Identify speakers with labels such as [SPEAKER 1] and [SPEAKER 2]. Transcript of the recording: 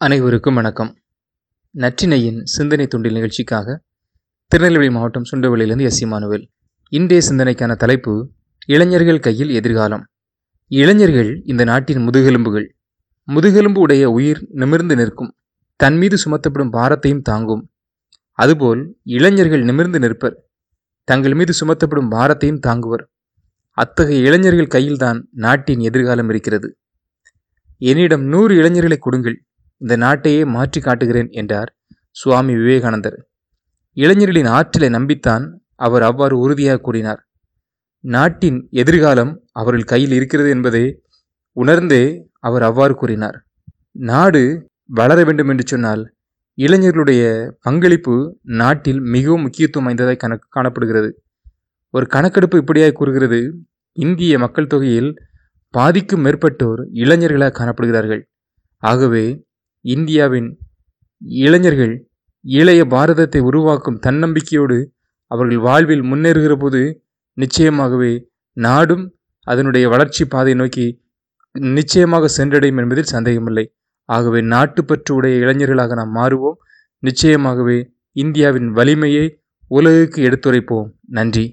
[SPEAKER 1] அனைவருக்கும் வணக்கம். நற்றினையின் சிந்தனை துண்டில் நிகழ்ச்சிக்காக திருநெல்வேலி மாவட்டம் சுண்டவெளியிலிருந்து எஸ் இமானுவேல் இன்றைய சிந்தனைக்கான தலைப்பு இளைஞர்கள் கையில் எதிர்காலம். இளைஞர்கள் இந்த நாட்டின் முதுகெலும்புகள். முதுகெலும்பு உடைய உயிர் நிமிர்ந்து நிற்கும். தன் மீது சுமத்தப்படும் பாரத்தையும் தாங்கும். அதுபோல் இளைஞர்கள் நிமிர்ந்து நிற்பர். தங்கள் மீது சுமத்தப்படும் பாரத்தையும் தாங்குவர். அத்தகைய இளைஞர்கள் கையில்தான் நாட்டின் எதிர்காலம் இருக்கிறது. என்னிடம் நூறு இளைஞர்களை கொடுங்கள். இந்த நாட்டையே மாற்றி காட்டுகிறேன் என்றார் சுவாமி விவேகானந்தர். இளைஞர்களின் ஆற்றலை நம்பித்தான் அவர் அவ்வாறு உறுதியாக கூறினார். நாட்டின் எதிர்காலம் அவர்கள் கையில் இருக்கிறது என்பதை உணர்ந்தே அவர் அவ்வாறு கூறினார். நாடு வளர வேண்டும் என்று சொன்னால் இளைஞர்களுடைய பங்களிப்பு நாட்டில் மிகவும் முக்கியத்துவம் வாய்ந்ததாக கண காணப்படுகிறது. ஒரு கணக்கெடுப்பு இப்படியாக கூறுகிறது இந்திய மக்கள் தொகையில் பாதிக்கும் மேற்பட்டோர் இளைஞர்களாக காணப்படுகிறார்கள். ஆகவே இந்தியாவின் இளைஞர்கள் இளைய பாரதத்தை உருவாக்கும் தன்னம்பிக்கையோடு அவர்கள் வாழ்வில் முன்னேறுகிற போது நிச்சயமாகவே நாடும் அதனுடைய வளர்ச்சி பாதை நோக்கி நிச்சயமாக சென்றடையும் என்பதில் சந்தேகமில்லை. ஆகவே நாட்டுப்பற்று உடைய இளைஞர்களாக நாம் மாறுவோம். நிச்சயமாகவே இந்தியாவின் வலிமையை உலகுக்கு எடுத்துரைப்போம். நன்றி.